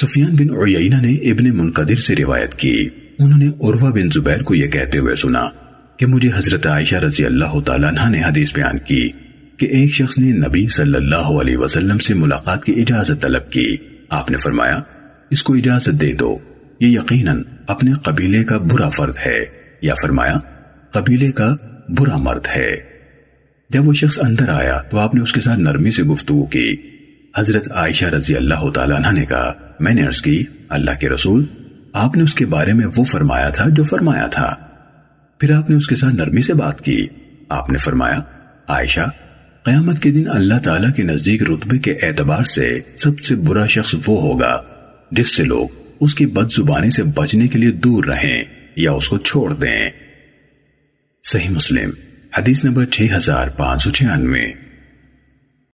سفیان بن عیینہ نے ابن منقدر سے روایت کی۔ انہوں نے عروہ بن زبیر کو یہ کہتے ہوئے سنا کہ مجھے حضرت عائشہ رضی اللہ تعالیٰ عنہ نے حدیث بیان کی کہ ایک شخص نے نبی صلی اللہ علیہ وسلم سے ملاقات کی اجازت طلب کی۔ آپ نے فرمایا، اس کو اجازت دے دو۔ یہ یقیناً اپنے قبیلے کا برا فرد ہے۔ یا فرمایا، قبیلے کا برا مرد ہے۔ جب وہ شخص اندر آیا تو آپ نے اس کے ساتھ نرمی سے گفتگو کی۔ حضرت عائشہ رضی اللہ تعالیٰ عنہ نے کہا، میں نے عرض کی، اللہ کے رسول، آپ نے اس کے بارے میں وہ فرمایا تھا جو فرمایا تھا۔ پھر آپ نے اس کے ساتھ نرمی سے بات کی۔ آپ نے فرمایا، عائشہ، قیامت کے دن اللہ تعالیٰ کے نزدیک رتبے کے اعتبار سے سب سے برا شخص وہ ہوگا، جس سے لوگ اس کی بد زبانی سے بچنے کے لیے دور رہیں یا اس کو چھوڑ دیں۔ صحیح مسلم، حدیث نمبر 6596